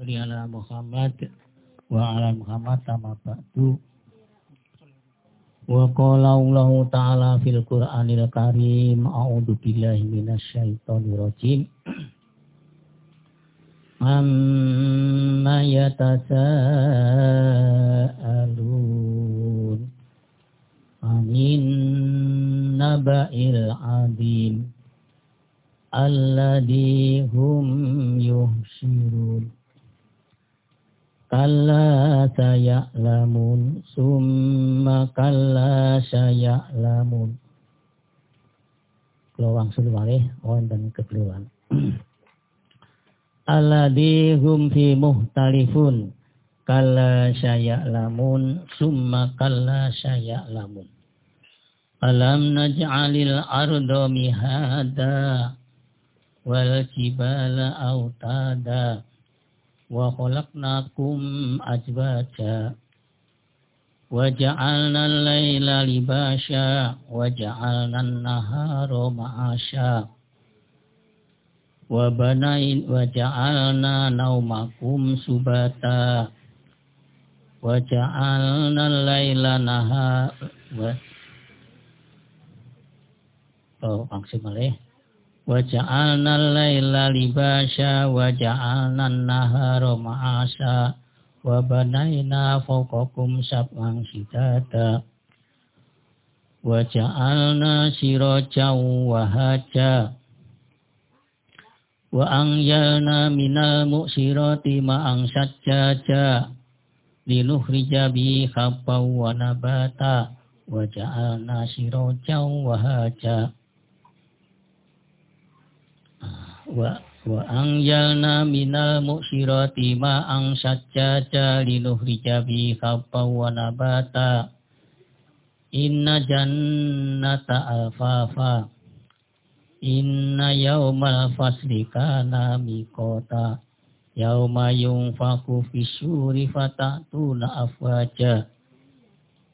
ala Muhammad wa ala Muhammad sama ba'du. Wa qala Allah ta'ala fil Qur'anil Karim a'udzu billahi minasyaitonir rajim. Amma yatasaalun anin naba'il adim alladhi hum Kalla lamun summa kalla lamun. Kelawang sulwale wonten kekeliruan. Alladhi hum fi muhtalifun. Kalla lamun summa kalla lamun. Alam naj'alil ardo mihada wal jibala autada wa khalaqnakum azwaja wa ja'alna al-laila libasha wa ja'alna an-nahara ma'asha wa banain wa ja'alna naumakum subata wa ja'alna al-laila nahara Oh, maksud malih Waja'alna al-laila libasha waja'alna an-nahara ma'asa wa banaina fawqakum sab'an sidada waja'alna sirajan wa haja wa anjalna minal mu'sirati ma'ang sajjaja linukhrija bi khabbaw wa wa wa anjalna minal muksirati ma'ang sajjada linukhrija bi khabba wa nabata. Inna jannata alfafa. Inna yaumal fasli kana miqata. Yauma yunfaku fisuri fatatuna afwaja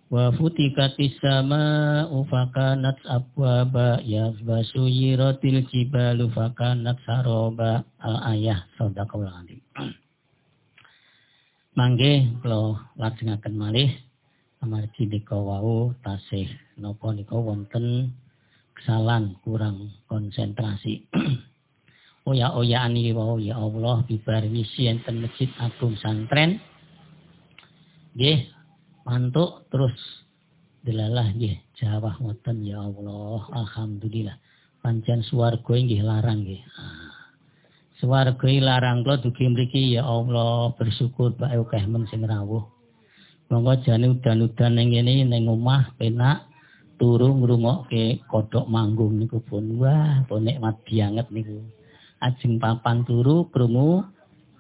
Wa futikatis sama ufakanat abwaba yazbasu yiratil jibalu fakanat saroba al-ayah sadaqallahu alim. Mangge kula lajengaken malih amargi nika wau tasih napa nika wonten kesalahan kurang konsentrasi. Oya-oyaan iki wau ya Allah bibarwisi enten Masjid Agung Santren. Nggih, mantuk terus delalah nggih. Jawah ngoten ya Allah. Alhamdulillah. Pancen swarga nggih larang nggih. Ah. swarga larang kula dugi mriki ya Allah. Bersyukur bae akeh men sing rawuh. Monggo jane udan-udan ning ngene ning omah penak turu ngrungokke kodhok manggung niku pun. Wah pun nikmat banget niku. Ajeng papan turu krungu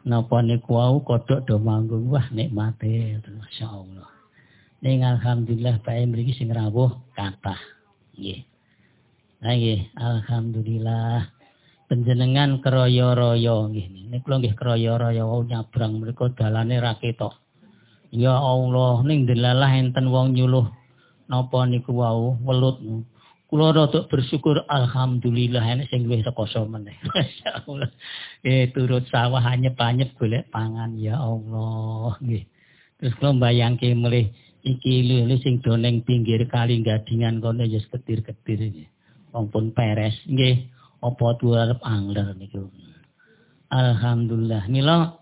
napa niku wau kodhok do manggung. Wah nikmate. Masyaallah Ning alhamdulillah bae mriki sing rawuh kathah. Nggih. Nah nggih, alhamdulillah panjenengan kroyo-royo nggih. Nek kula nggih kroyo-royo wau nyabrang mriku dalane ra ketok. Ya Allah, ning delalah enten wong nyuluh napa niku wau welut. Kula rada bersyukur alhamdulillah enek sing wis sekoso meneh. Masyaallah. Eh turut sawah anyep-anyep golek pangan ya Allah nggih. Terus kula mbayangke mulih iki lho sing doneng pinggir kali gadingan kono ya ketir-ketir iki. Wong pun peres nggih apa arep angler niku. Alhamdulillah. Mila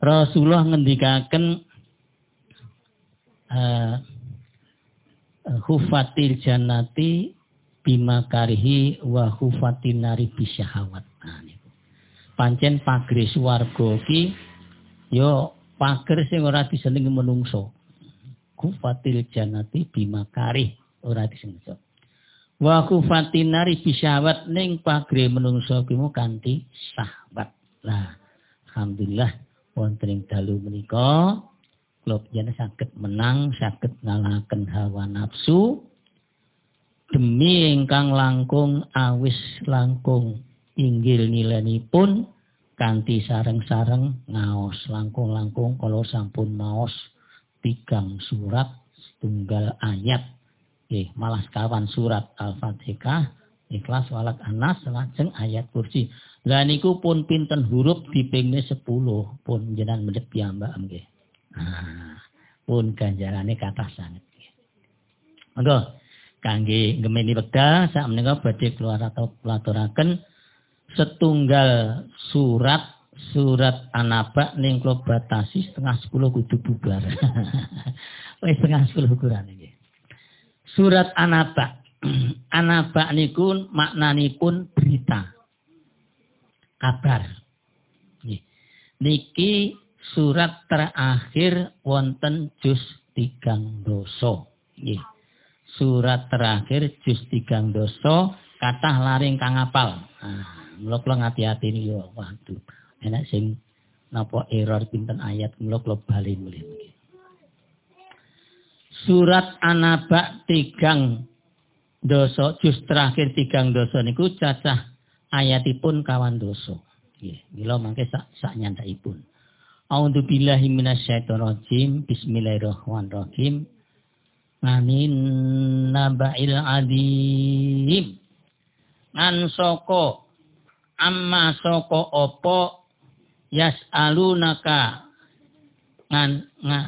Rasulullah ngendikaken uh, hufatil jannati bima karihi wa hufatin nari bisyahawat. Nah. Pancen pagri swarga ki yo pager sing ora disenengi menungso kufatil janati bimakari ora disengaja wa kufatin nari bisyawat ning pagre menungso kimu kanthi sahwat lah alhamdulillah wonten dalu menika kula panjenengan saged menang saged ngalahaken hawa nafsu demi ingkang langkung awis langkung inggil nilenipun kanthi sareng-sareng ngaos langkung-langkung kalau sampun maos tigang surat tunggal ayat eh malah sekawan surat Al-Fatihah Ikhlas walak anas lajeng ayat kursi. Lah niku pun pinten huruf dipingne 10 pun jenengan mendhet piyambak nggih. Ah, pun ganjarane kathah sanget. Monggo kangge gemeni wekdal sak menika badhe keluar atau pelaturaken setunggal surat surat anaba ning batasi setengah sepuluh kudu bubar. Wis setengah sepuluh ukuran iki. Surat anaba. anaba niku maknanipun berita. Kabar. Niki surat terakhir wonten juz tigang doso. Nggih. Surat terakhir juz tigang doso katah laring kang apal. Nah, mula kula ngati-ati yo waduh enak sing napa error pinten ayat kula kula bali mulih Surat Anaba tigang dosa juz terakhir tigang dosa niku cacah ayatipun kawan dosa. Nggih, mila mangke sak sak nyandhaipun. A'udzu billahi minasyaitonir rajim. Bismillahirrahmanirrahim. Nganin naba'il adim. Ngan soko amma soko opo yas'alunaka. Ngan nga.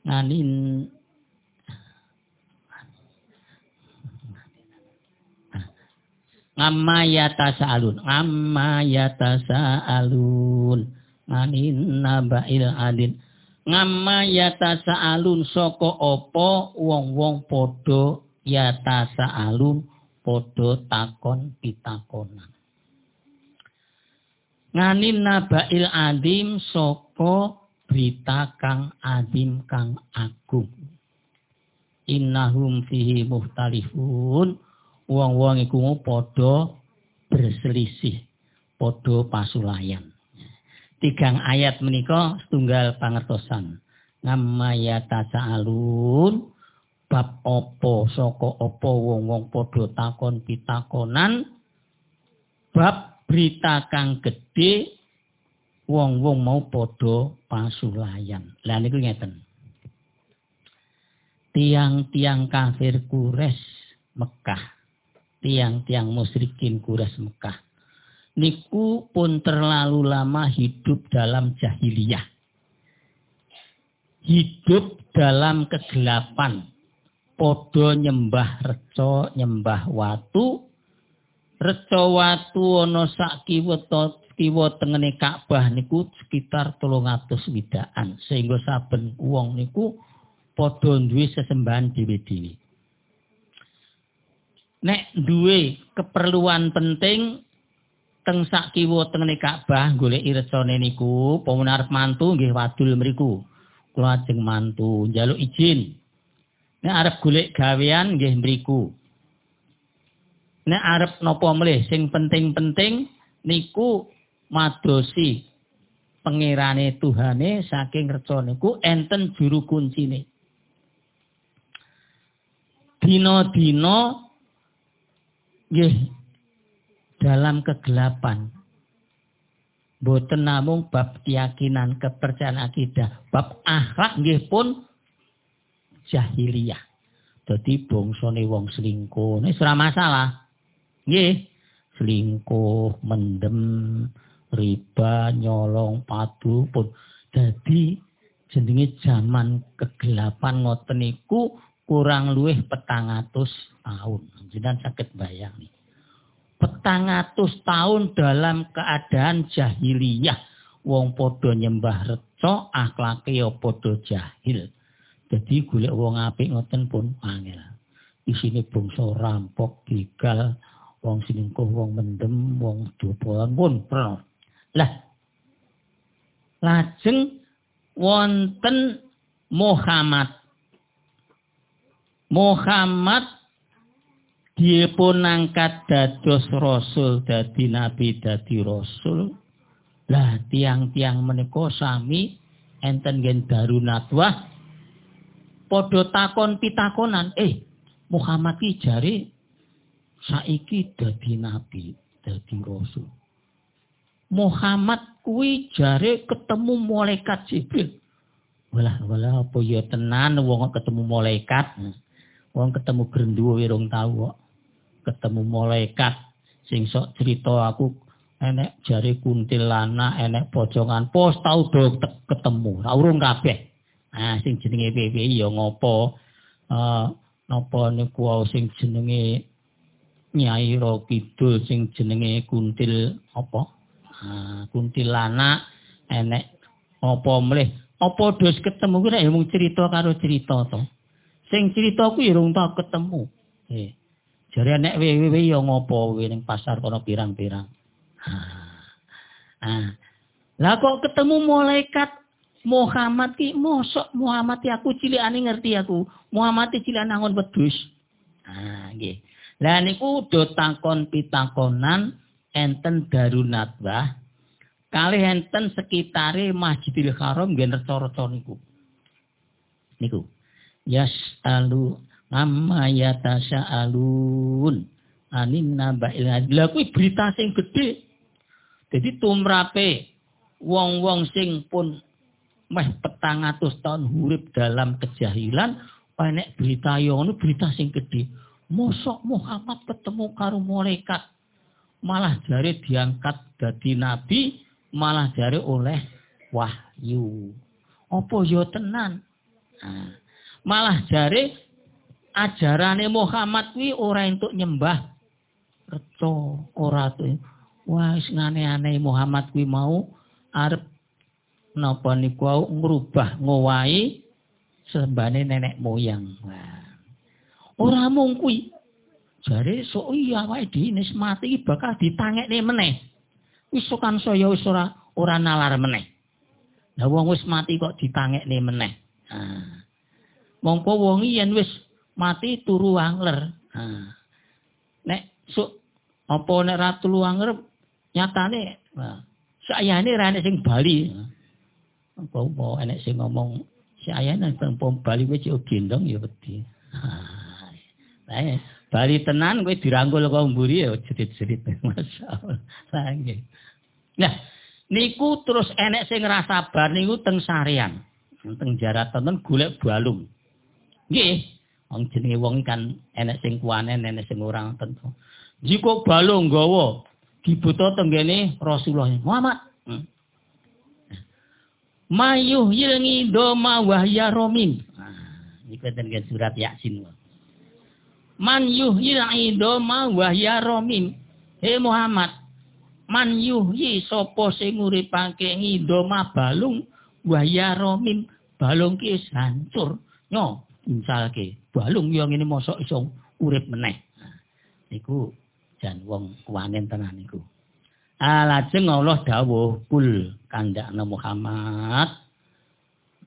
Nganin ngamma yatasaalun ngamma yatasaalun nganin nabail adin. Ngamma yatasaalun saka apa wong-wong padha yatasaalun podo takon pitakonan. Nganin nabail adim soko berita kang adim kang agung. Innahum fihi muhtalifun. Wong-wong iku podo berselisih. Podo pasulayan. Tigang ayat menika setunggal pangertosan. Ngamayata sa'alun bab opo saka opo wong-wong padha takon pitakonan bab berita kang gedhe wong-wong mau padha pasulayan. Lah niku ngeten. Tiang-tiang kafir kures Mekah. Tiang-tiang musyrikin kures Mekah. Niku pun terlalu lama hidup dalam jahiliyah. Hidup dalam kegelapan podo nyembah reca nyembah watu. Reca watu ana sak kiwa kiwa tengene Ka'bah niku sekitar 300 widaan sehingga saben wong niku padha duwe sesembahan dhewe-dhewe. Nek duwe keperluan penting teng sak kiwa tengene Ka'bah golek recane niku arep mantu nggih wadul mriku. Kula ajeng mantu njaluk izin Nek arep golek gawean nggih mriku. Nek arep napa melih sing penting-penting niku madosi pengirane Tuhane saking reca niku enten juru kuncine. Dina-dina nggih dalam kegelapan. Boten namung bab keyakinan kepercayaan akidah, bab akhlak nggih pun jahiliyah. Dadi bangsane wong selingkuh, nek ora masalah. Nggih, selingkuh, mendem, riba, nyolong, padu pun dadi jenenge zaman kegelapan ngoten niku kurang luwih petang atus tahun. Jenengan sakit bayang nih. Petang atus tahun dalam keadaan jahiliyah. Wong podo nyembah reco, akhlake ya jahil. Jadi golek wong apik ngoten pun angel. Isine bangsa rampok, gigal, wong selingkuh, wong mendem, wong dobolan pun pernah. Lah lajeng wonten Muhammad. Muhammad dipun angkat dados rasul dadi nabi dadi rasul. Lah tiang-tiang menika sami enten gen darunatwah Podo takon pitakonan, eh Muhammad ki jari saiki dadi nabi, dadi rasul. Muhammad kuwi jare ketemu malaikat Jibril. Walah, walah apa ya tenan wong ketemu malaikat. Wong ketemu grenduwo wirung tau kok. Ketemu malaikat sing sok cerita aku enek jari kuntilana, enek pojongan pos tau do ketemu. Ora urung kabeh. Nah, sing jenenge PPI ya ngopo? Uh, napa niku sing jenenge Nyai Ro Kidul sing jenenge kuntil apa? Ah, kuntilana enek apa mleh apa dos ketemu kuwi nek mung cerita karo cerita to. Sing cerita ku ya rung tau ketemu. Eh. Jare nek wewe ya ngopo kowe ning pasar kono pirang-pirang. Ah. Lah kok ketemu malaikat Muhammad ki mosok Muhammad aku cilikane ngerti aku. Muhammad cilik nangon wedhus. Ah nggih. Lah niku do takon pitakonan enten Darunatwah Kali enten sekitare Masjidil Haram nggih reca-reca niku. Niku. Yastalu amma yatasaalun anin naba'il Lah kuwi berita sing gedhe. Jadi tumrape wong-wong sing pun meh petang atus tahun hurip dalam kejahilan, enek berita yono berita sing gede. Mosok Muhammad ketemu karo malaikat. Malah jari diangkat dadi nabi, malah dari oleh wahyu. Apa yo tenan? Nah, malah jari ajarane Muhammad kuwi ora entuk nyembah reca, ora tuh. Wah, ngane-ane Muhammad kuwi mau arep napa niku ngrubah ngowahi sembane nenek moyang. Wah. Ora mung kuwi. Jare sok iya awake dhewe mati bakal ditangekne meneh wis sokan saya wis ora ora nalar meneh. Lah wong wis mati kok ditangekne meneh. Nah. Mongko wong yen wis mati turu angler. Nah. Nek sok apa nek ra turu angler nyatane nah, sayane ra nek sing Bali. Apa apa enek sing ngomong sayane nang Bali wis gendong ya wedi. Nah, Bali tenan kowe dirangkul kok mburi ya jerit-jerit masyaallah. Lah nggih. Nah, niku terus enek sing bar niku teng sarean. Teng jaratan ten golek balung. Nggih, wong jenenge wong kan enek sing kuwanen, enek sing ora tentu. Jika balung gawa dibuta tenggene Rasulullah Muhammad. Hmm. Mayuh yilngi doma wahya romin. Nah, niku teng surat Yasin man yuhyil idoma wahya romin. He Muhammad, man yuhyi sapa sing nguripake idoma balung wahya romin. Balung ki hancur. Nyo, misalke balung yang ini mosok iso urip meneh. Nah, niku jan wong kuwanen tenan niku. Alajeng Allah dawuh kul kandakna Muhammad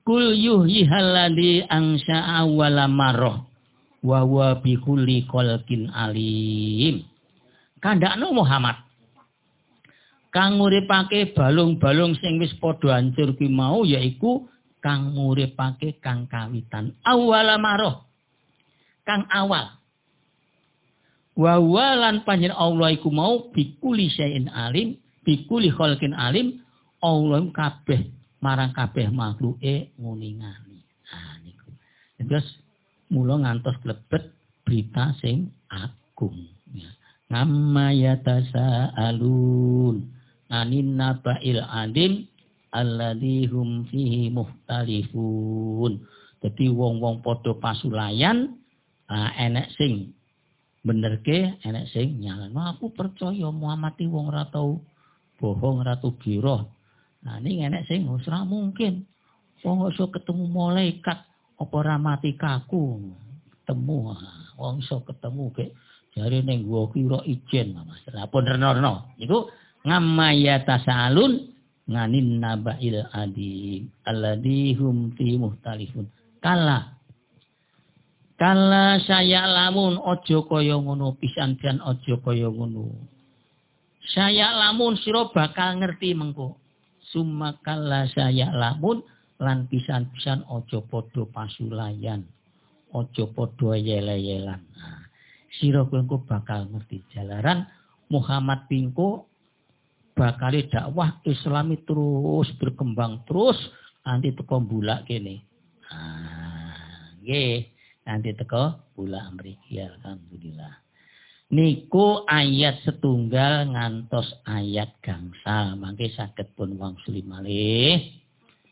kul yuhyi halladhi angsa'a wala marrah wa wa bi kulli khalqin alim. Kandakno Muhammad. Kang nguripake balung-balung sing wis padha hancur ki mau yaiku kang nguripake kang kawitan awal maroh. Kang awal. Wa walan panjen Allah iku mau bikuli syai'in alim, bikuli khalqin alim, Allah kabeh marang kabeh makhluke nguningani. Nah niku. Terus mula ngantos klebet berita sing agung ya. Ngamma yatasaalun anin naba'il adim alladzi hum fihi muhtalifun. Dadi wong-wong padha pasulayan uh, enek sing benerke enek sing nyalan. Nah, aku percaya Muhammad iki wong ora tau bohong ora tau giroh. Nah, ini enek sing ora mungkin. Wong iso ketemu malaikat? Apa ora mati kaku temu wong iso ketemu ke jare ning gua kira ijen masalah pun reno-reno niku ngamaya tasalun nganin nabail adi alladhi hum fi muhtalifun. Kala kala saya lamun ojo kaya ngono pisan pisan ojo kaya ngono. Saya lamun sira bakal ngerti mengko. Summa kala saya lamun lan pisan-pisan ojo podo pasulayan. Ojo podo yele-yelan. Nah, sira bakal ngerti jalaran. Muhammad Pingko bakal dakwah Islami terus berkembang terus nanti teko bulak kene. Ah, nggih, nanti teko bulak mriki alhamdulillah. Niku ayat setunggal ngantos ayat gangsal, mangke saged pun wangsuli malih.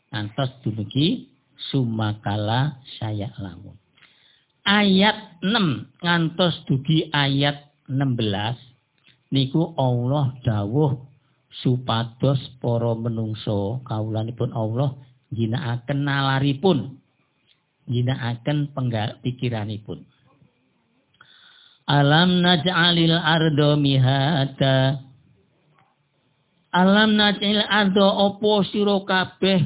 Ngantos dumugi sumakala saya lamun. Ayat 6 ngantos dugi ayat 16 niku Allah dawuh supados para menungso kawulanipun Allah ginakaken nalaripun ginakaken penggal pikiranipun Alam naj'alil ardo mihada Alam naj'alil ardo opo sira kabeh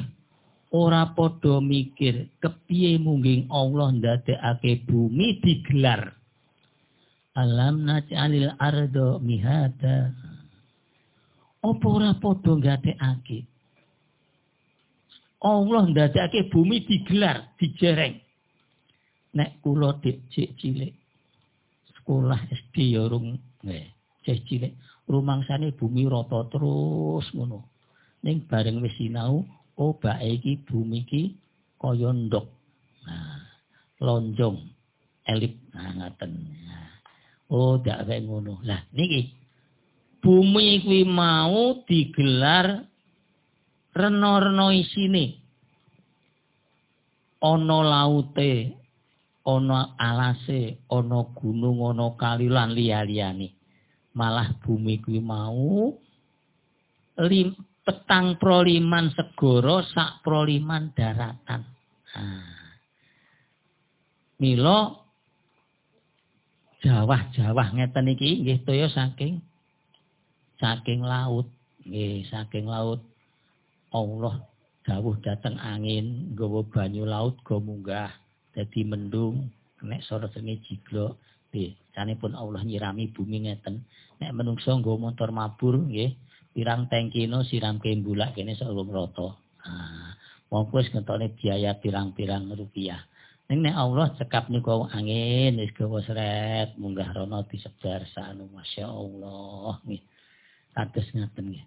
ora padha mikir kepiye mungging Allah ndadekake bumi digelar Alam naj'alil ardo mihada. Apa ora padha nggatekake? Allah ndadekake bumi digelar, dijereng. Nek kula dik cik cilik sekolah SD ya rung nggih, cek cilik rumangsane bumi rata terus ngono. Ning bareng wis sinau, oh bae iki bumi iki kaya ndok. Nah, lonjong, elip nah ngaten. Oh, dak ngono. Lah niki bumi kuwi mau digelar reno-reno isine. Ana laute, ana alase, ana gunung, ana kali lan liya-liyane. Malah bumi kuwi mau lim, petang proliman segoro sak proliman daratan. Milo Jawah-jawah ngeten iki nggih toya saking saking laut. Nggih, saking laut. Allah dawuh dateng angin, nggawa banyu laut go munggah dadi mendung, nek sore senge jiglok. Nggih, pun Allah nyirami bumi ngeten. Nek menungso nggawa motor mabur nggih, pirang tangkino siramke mbulak kene saurung rata. Ah, mongko wis ngetone biaya pirang-pirang rupiah. Ning nek Allah cekap niku angin wis gawa seret munggah rono disebar sanu masyaallah nggih. Kados ngaten nggih.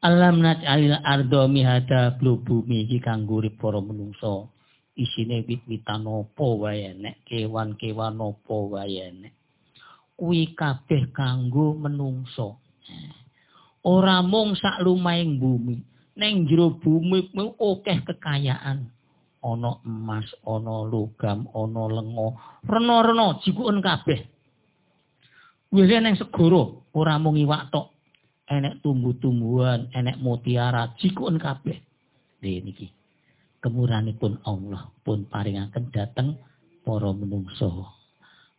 Alam naj'alil ardo mihada bumi iki kanggo urip para menungso. Isine wit-witan apa wae nek kewan-kewan apa wae nek. Kuwi kabeh kanggo menungso. Ora mung sak lumahing bumi, ning jero bumi kuwi akeh kekayaan. ana emas, ana logam, ana lenga, rena-rena jikuken kabeh. Wile ning segara ora mung iwak tok, enek tumbuh-tumbuhan, enek mutiara, jikuken kabeh. Nggih niki. Kemurahanipun Allah pun paringaken dhateng para menungso.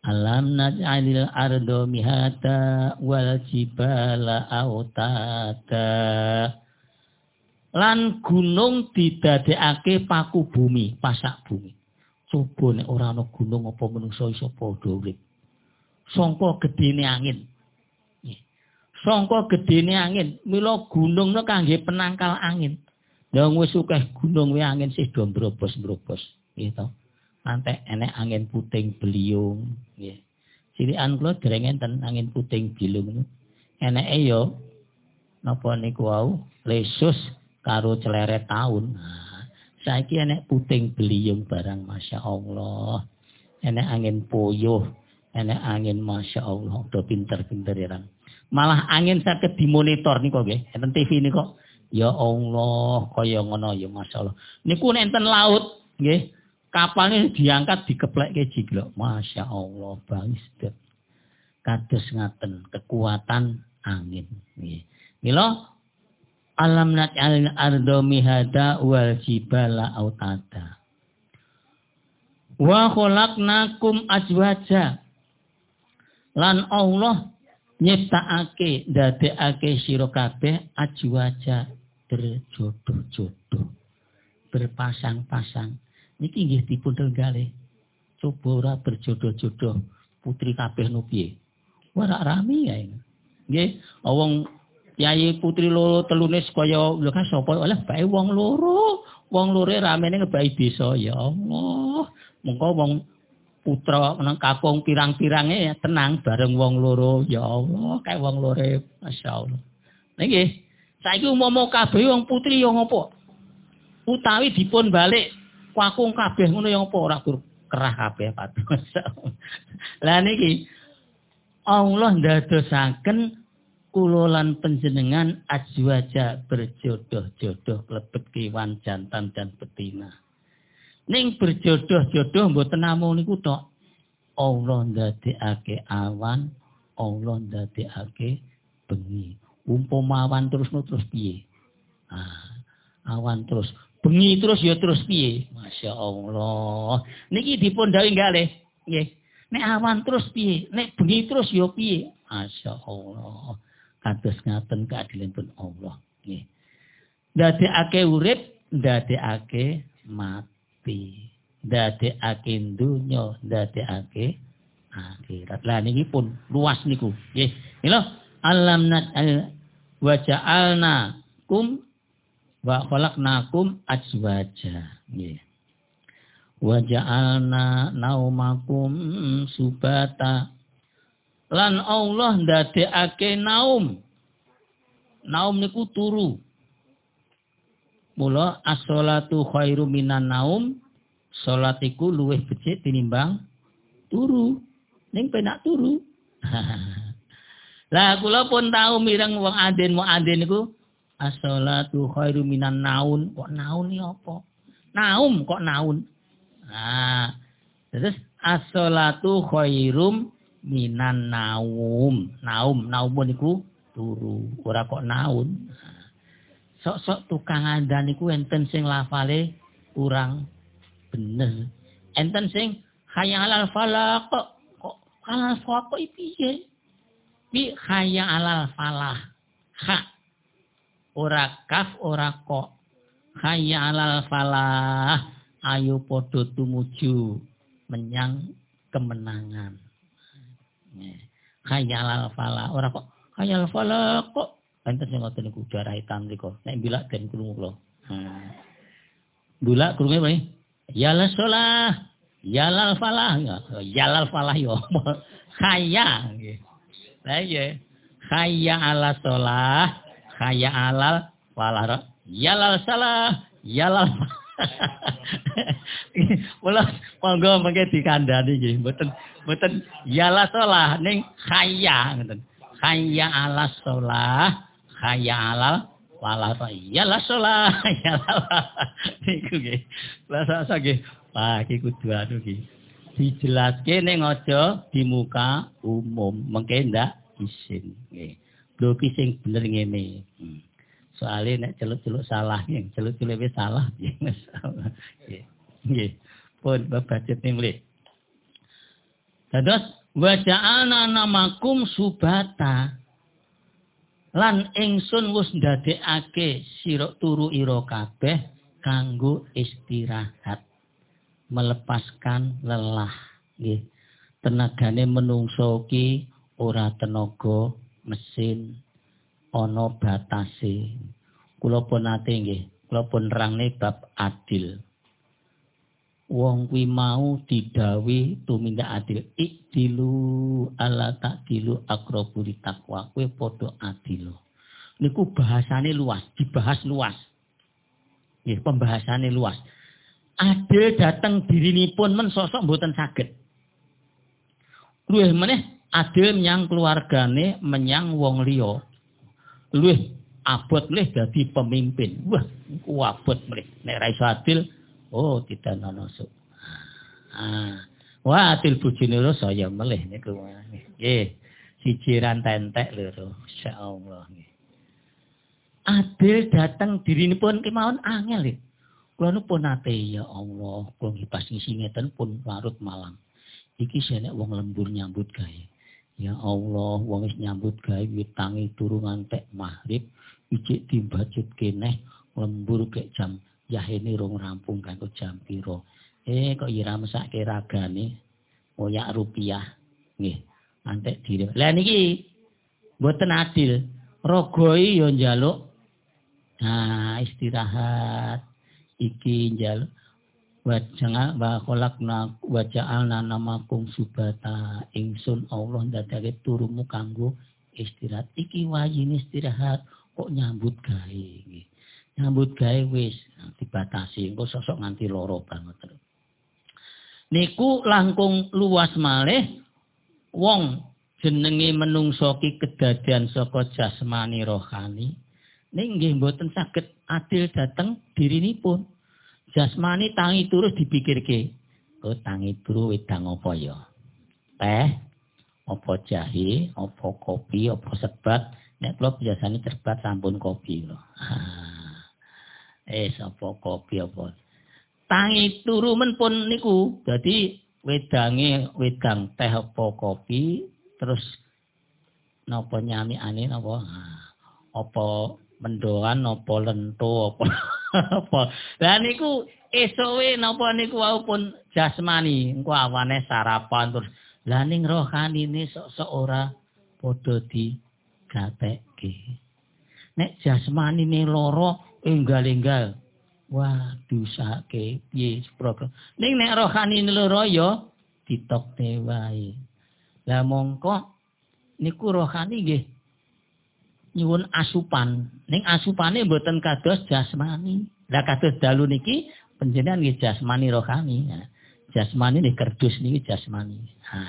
Alam naj'alil ardo mihata wal jibala autada lan gunung didadekake paku bumi, pasak bumi. Coba nek ora ana gunung apa menungso iso padha urip. Sangka gedene angin. Sangka gedene angin, mila gunung no kangge penangkal angin. Ya wis akeh gunung kuwi angin sih do mbrobos-mbrobos, nggih to. Antek enek angin puting beliung, nggih. Cilikan kula enten angin puting beliung. Eneke yo napa niku wau lesus karo celeret tahun. Nah, saiki enek puting beliung barang Masya Allah. Enek angin poyo, enek angin Masya Allah. Udah pinter-pinter ya Malah angin sakit dimonitor nih kok Enten TV nih kok. Ya Allah, kaya ngono ya Masya Allah. Niku enten laut, nggih. Kapalnya diangkat dikeplek ke jiglok. Masya Allah, bangis Kados ngaten kekuatan angin. Nggih. Mila Alam naj'alil ardo mihada wal jibala autada. Wa khalaqnakum azwaja. Lan Allah nyiptakake ndadekake sira kabeh ajwaja berjodoh-jodoh. Berpasang-pasang. Niki nggih dipun tenggale. Coba ora berjodoh-jodoh putri kabeh no piye? Ora rami ya. Nggih, wong Yai putri loro telune kaya lho kan sapa oleh bae wong loro. Wong loro ramene ngebai desa ya Allah. Mengko wong putra nang kakung pirang-pirange ya tenang bareng wong loro ya Allah kae wong loro masyaallah. Nggih. Saiki umomo kabeh wong putri yo ngopo? utawi dipun balik wakung kabeh ngono yang apa ora kerah kabeh patus. Lah niki Allah ndadosaken kula lan panjenengan ajwaja berjodoh-jodoh klebet kewan jantan dan betina. Ning berjodoh-jodoh mboten namung niku tok. Allah ndadekake awan, Allah ndadekake bengi. Umpama awan terus terus piye? Ah, awan terus bengi terus ya terus piye? Masya Allah. Niki dipun dawuh nggih. Nggih. Nek awan terus piye? Nek bengi terus ya piye? Masya Allah. Kados ngaten keadilanipun Allah. Nggih. Ndadekake urip, ndadekake mati. Ndadekake donya, ndadekake akhirat. Lah niki pun luas niku. Nggih. Alam nat wa ja'alna kum wa khalaqnakum azwaja. Nggih. Wa ja'alna naumakum subata. Lan Allah ndadekake naum. Naum niku turu mula as-shalatu khairu minan naum salat iku luwih becik tinimbang turu ning penak turu lah kula pun tahu mireng wong aden wong aden niku As-salatu khairu minan naun. Kok naun ini apa? Naum kok naun. Nah, terus as-salatu khairum minan naum. Naum, naum niku turu. Ora kok naun. Sok-sok tukang andan niku enten sing lafale kurang bener. Enten sing khayalal falah kok kok halal falah kok piye? Bi khayalal falah. Ha ora kaf ora kok. Hayya alal falah. Ayo podo tumuju menyang kemenangan. Hayya alal falah. Ora kok. Alal falah kok enten sing ngoten niku darah hitam niku nek bilak den krungu kula. Hmm. bulak krungu apa ya? La salah ya lal falah. Ya lal falah yo hayya nggih la iya. Hayya ala salah kaya alal walara yalal salah yalal Mula monggo mengke dikandani nggih. Mboten mboten yala salah ning kaya ngoten. Kaya ala salah kaya alal wala yala salah yala niku nggih lha sak nggih Pak iki kudu anu iki dijelaske ning aja di muka umum mengke ndak isin nggih Lho sing bener ngene. Hmm. Soale nek celuk-celuk salah yang celuk-celuk wis salah masalah. Nggih. Pun babajet mlih. Dados wa ja'alna namakum subata. Lan ingsun wis ndadekake sira turu ira kabeh kanggo istirahat. Melepaskan lelah nggih. Tenagane menungso ki ora tenaga mesin ana batase. Kula pun nate nggih, kula pun rangne bab adil. Wong kuwi mau didhawuhi tumindak adil. Ikdilu ala takdilu akrabu takwa. Kowe padha adil. Niku bahasane luas, dibahas luas. Nggih, pembahasane luas. Adil dateng dirinipun men sosok mboten saged. Luwih meneh adil menyang keluargane menyang wong liya luwih abot mlih dadi pemimpin wah abot mlih nek ra adil oh tidak nanosuk ah. Wah adil bojone lho saya mlih niku nggih siji ran tentek lho insyaallah nggih adil datang dirinipun kemawon angel nggih kula pun ate ya Allah. Kula pas ngisi ngeten pun larut malam. Iki senek wong lembur nyambut gawe. Ya Allah, wong wis nyambut gawe witangi turu ngantek maghrib, ijik dimbajut keneh lembur kek jam yahene rong rampung kanggo jam piro. Eh kok ira mesake ragane? Oyak rupiah. Nggih, antek diri. Lah niki mboten adil. Rogoi yo njaluk. Nah, istirahat. Iki njaluk. Wajah wa khalaqna wa ja'alna namakum subata. Ingsun Allah dadake turumu kanggo istirahat. Iki wajine istirahat. Kok nyambut gawe Nyambut gawe wis dibatasi engko sosok nganti loro banget. Niku langkung luas malih wong jenenge menungso ki kedadian saka jasmani rohani ning nggih mboten saged adil dhateng dirinipun. Jasmani tangi terus dipikirke. Oh tangi turu wedang apa ya? Teh, apa jahe, apa kopi, apa sebat. Nek kula biasane terbat sampun kopi lho. eh sapa kopi apa? Tangi turu men pun niku. Dadi wedange wedang teh apa kopi terus napa nyamikane napa? Apa mendoan apa lento apa apa. Lah niku esowe napa niku wau pun jasmani, engko awane sarapan terus lah ning rohanine sok-sok ora padha digatekke. Nek jasmanine loro enggal-enggal. Wah, dusake piye program. Ning nek rohanine loro ya ditokne wae. Lah mongko niku rohani nggih nyuwun asupan. Ning asupane mboten kados jasmani. Lah kados dalu niki panjenengan nggih jasmani rohani. Jasmani nih kerdus niki jasmani. Ha,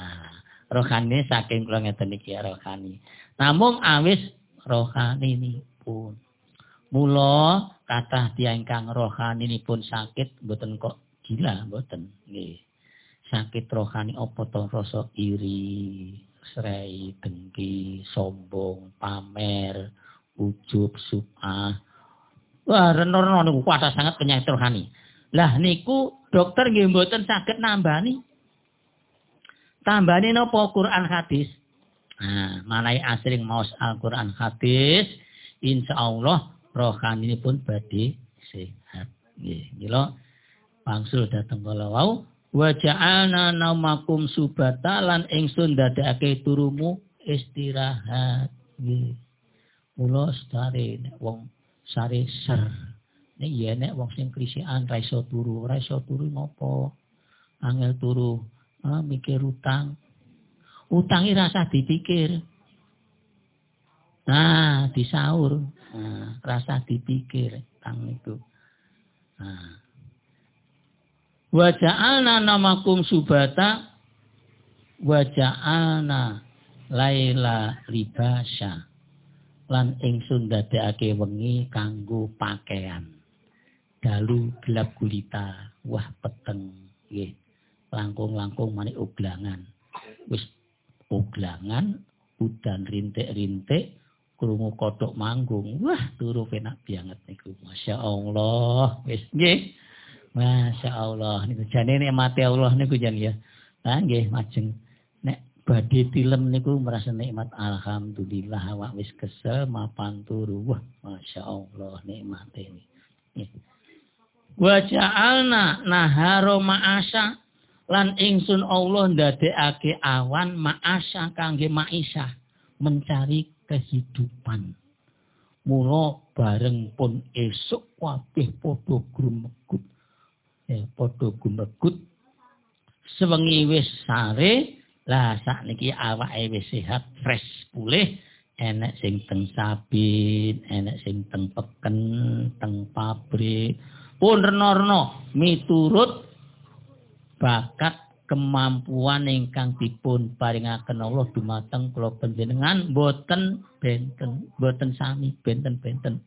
rohani saking kula ngeten niki rohani. Namung awis rohani pun. Mula kata dia ingkang rohani pun sakit mboten kok gila mboten nggih. Sakit rohani apa to rasa iri, serai, dengki, sombong, pamer, ujub, subah. Wah, renor-renor niku kuasa sangat penyakit rohani. Lah niku dokter nggih mboten saged nambani. Tambani napa Quran hadis. Nah, malai asring maos Al-Quran hadis, insya Allah rohani pun badhe sehat. Mila pangsul dateng kala wau Wa ja'alna naumakum subata lan ingsun dadekake turumu istirahat. Mula nek wong sare ser. Nek ya nek wong sing krisikan ra iso turu, ra iso turu ngopo? Angel turu, ah, mikir utang. Utangi rasa dipikir. Nah, disaur. Nah, rasa dipikir tang itu. Nah, Wa ja'alna namakum subata wa ja'alna laila libasya lan ingsun dadekake wengi kanggo pakaian. Dalu gelap gulita, wah peteng nggih. Langkung-langkung manik uglangan. Wis uglangan udan rintik-rintik krungu kodhok manggung. Wah, turu penak banget niku. Masya Allah. Wis nggih. Masya Allah. Niku jane nikmati Allah niku jan ya. Lah nggih majeng. Nek badhe film niku merasa nikmat alhamdulillah awak wis kesel mapan turu. Wah, Masya Allah nikmate ini. Wa ja'alna naharo ma'asa lan ingsun Allah ndadekake awan ma'asa kangge ma'isa mencari kehidupan. Mula bareng pun esuk kabeh padha grumegut. Ya padha gumegut sewengi wis sare lah sakniki awake wis sehat fresh pulih enek sing teng sabit enek sing teng peken teng pabrik. Pun rena-rena miturut bakat kemampuan ingkang dipun paringaken Allah dumateng kula panjenengan. Boten benten boten sami benten-benten.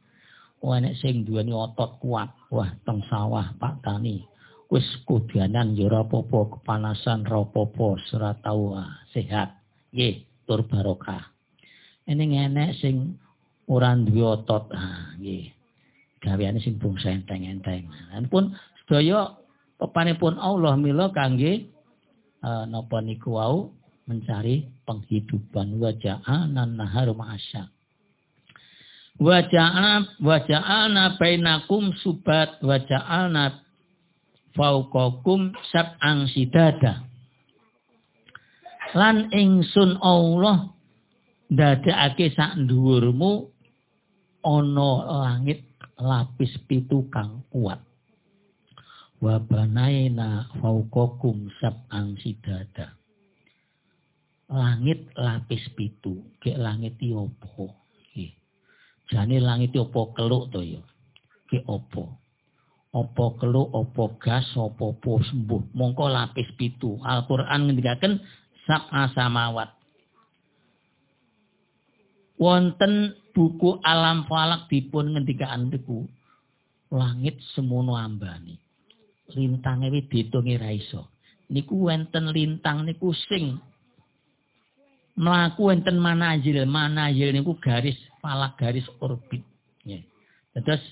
Wah nek sing duweni otot kuat, wah teng sawah Pak Tani. Wis kudanan ya ora apa-apa kepanasan ora tau ah, sehat. Nggih tur barokah. Ening enek sing ora duwe otot ah nggih. Gaweane sing bangsa enteng-enteng. Lan pun sedaya pepanipun Allah mila kangge uh, napa niku wau mencari penghidupan wajah nan nahar ma'asya waja'alna waja'alna bainakum subat waja'alna fauqakum sab'ang sidada. Lan ingsun Allah ndadekake sak dhuwurmu ana langit lapis pitu kang kuat. Wa banaina fauqakum sab'ang sidada. Langit lapis pitu, kek langit iki apa? Langit apa keluk to ya? ke opo. Opo kelu, opo gas, opo po sembuh. Mongko lapis pitu. Al-Quran ngendikaken sab'a samawat. Wonten buku alam falak dipun ngendikaken niku langit semono ambani. Lintange wi ditungi ra iso. Niku wonten lintang niku sing mlaku enten manajil. Manajil niku garis falak garis orbit. Ya. Terus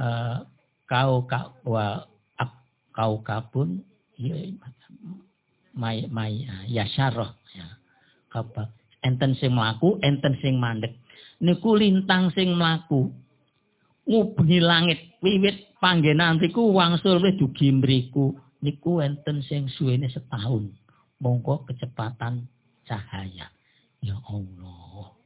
uh, kau wa kau kapun ya, may may ya syarah ya apa enten sing mlaku enten sing mandek niku lintang sing mlaku ngubengi langit wiwit panggenan niku wangsul wis dugi mriku. Niku enten sing suwene setahun. Mongko kecepatan cahaya. Ya Allah.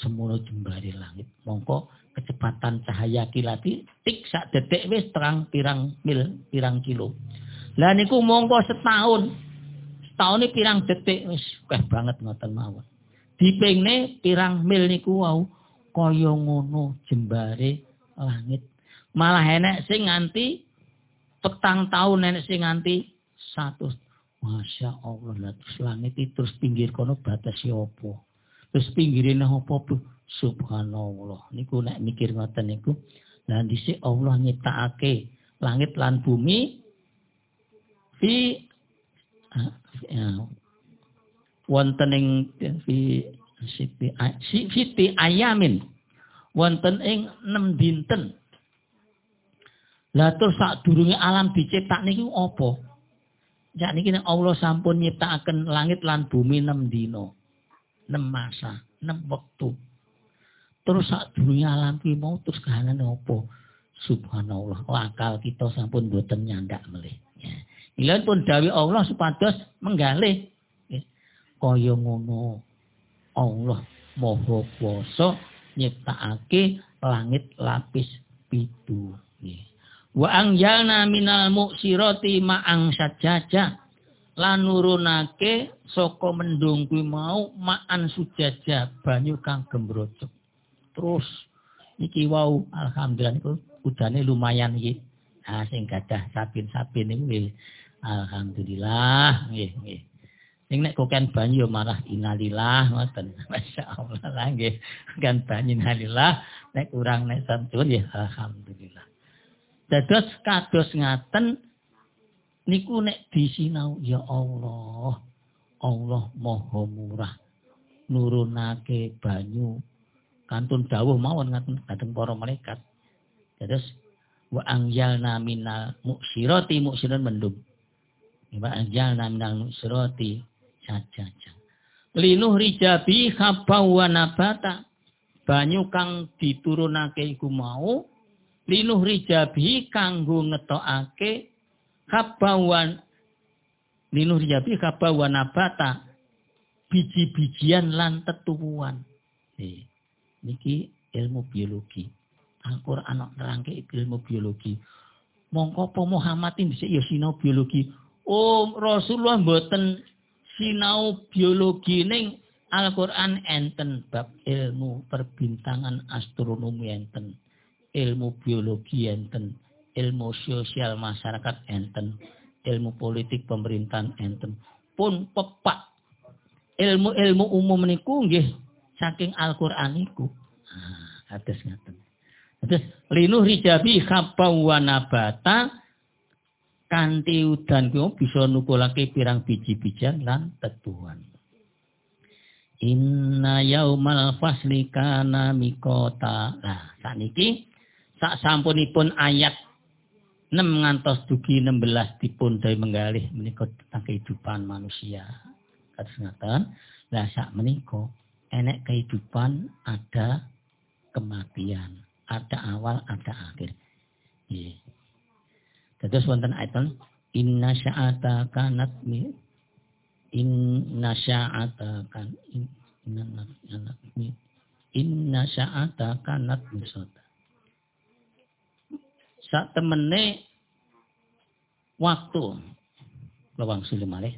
Semono jembari langit. Mongko kecepatan cahaya kilati. Tik sak detik wis terang pirang mil pirang kilo. Lah niku mongko setahun. Setahun ini pirang detik wis keh banget ngoten mawon. Dipingne pirang mil niku wau. Kaya ngono jembare langit malah enek sing nganti petang tahun enek sing nganti satu Masya Allah lah terus langit itu terus pinggir kono batas opo terus pinggirin opo Subhanallah. Niku nek mikir ngoten niku. Lah dhisik Allah nyiptakake langit lan bumi fi ya, wonten ing fi siti ayamin wonten ing 6 dinten. Lah terus sak durunge alam diciptak niku apa? Ya niki Allah sampun nyiptakaken langit lan bumi 6 dina. 6 masa, 6 wektu. Terus saat dunia alam ki mau terus kahanan opo. Subhanallah, akal kita sampun boten nyandak melih. Ya. Pun dawi Allah supados menggalih. Ya. Kaya ngono. Allah moho kuwasa nyiptakake langit lapis pitu. Ya. Wa anjalna minal muksirati ma'ang sajaja. Lan nurunake saka mendung kuwi mau ma'an sujaja banyu kang gembrocok terus niki wau alhamdulillah niku udane lumayan iki. Nah sing gadah sabin-sabin niku alhamdulillah nggih nggih. Sing nek koken banyu malah innalillah ngoten. Masyaallah lah nggih. Kan banyu innalillah nek kurang nek santun ya alhamdulillah. Dados kados ngaten niku nek disinau ya Allah. Allah Maha Murah nurunake banyu kantun dawuh mawon ngaten dateng para malaikat. Terus wa anjalna minal muksirati muksiran mendung. Wa anjalna minal muksirati sajaja. Linuh rijabi khabawa nabata. Banyu kang diturunake iku mau linuh rijabi kanggo ngetokake khabawan linuh rijabi khabawa nabata biji-bijian lan tetuwuan. Eh niki ilmu biologi. Al-Qur'an nerangke ilmu biologi. Mongko apa Muhammad ini bisa ya sinau biologi. Oh, Rasulullah mboten sinau biologi ning Al-Qur'an enten bab ilmu perbintangan astronomi enten. Ilmu biologi enten, ilmu sosial masyarakat enten, ilmu politik pemerintahan enten. Pun pepak ilmu-ilmu umum niku nggih saking Al-Qur'an iku. Ah, atus ngaten. Terus linuh rijabi khabbau wa nabata kanthi udan kuwi bisa nukulake pirang biji-bijian lan tetuhan. Inna yaumal fasli kana mikota. Nah, sakniki sak sampunipun ayat 6 ngantos dugi 16 dipun dari menggalih menika tentang kehidupan manusia. Kados ngaten. Lah sak menika enek kehidupan ada kematian, ada awal, ada akhir. Yeah. Terus wonten ayat inna sya'ata kanat mi inna sya'ata kan inna sya'ata kanat misota. Sak temene waktu. Lawang sulim malih.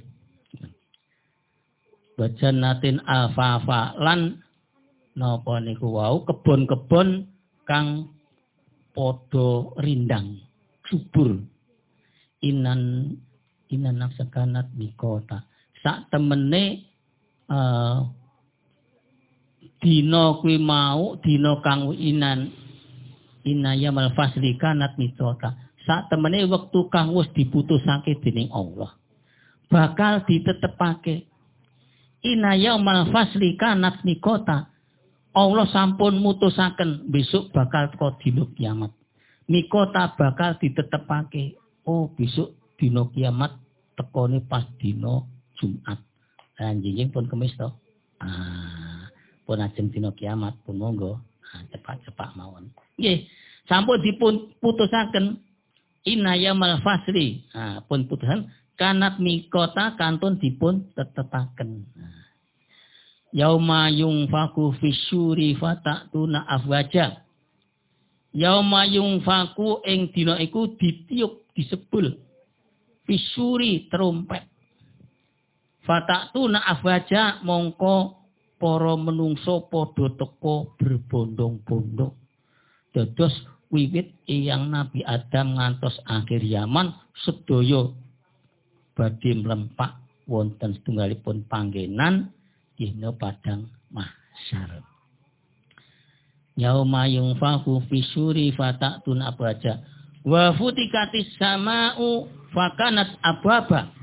Natin alfafa lan napa niku wau? Kebon-kebon kang podo rindang. Subur. Inan inan nafsakanat mikota sak temene uh, dina kuwi mau dina kang inan inaya mal fasli kanat mikota sak temene wektu kang wis diputusake dening Allah bakal ditetepake inaya mal fasli kanat mikota Allah sampun mutusaken besok bakal teko dina kiamat. Mikota bakal ditetepake. Oh, besok dina kiamat tekone pas dina Jumat. Anjing pun kemis to. Ah, pun ajeng dina kiamat pun monggo. Cepat-cepat mawon. Nggih, sampun dipun putusaken inaya mal fasri. Ah, pun putusan kanat mikota kantun dipun tetepaken. Ah. Yauma yungfaku fisyuri fatatuna afwaja. Yauma yungfaku ing dina iku ditiup disebul. Fisyuri trompet. Fatatuna afwaja mongko para menungso padha teka berbondong-bondong. Dados wiwit iyang Nabi Adam ngantos akhir zaman sedaya badhe mlempak wonten setunggalipun panggenan dina padang mahsyar. Yauma yungfahu fi suri fatatun abaja. Wa futikatis sama'u fakanat ababa.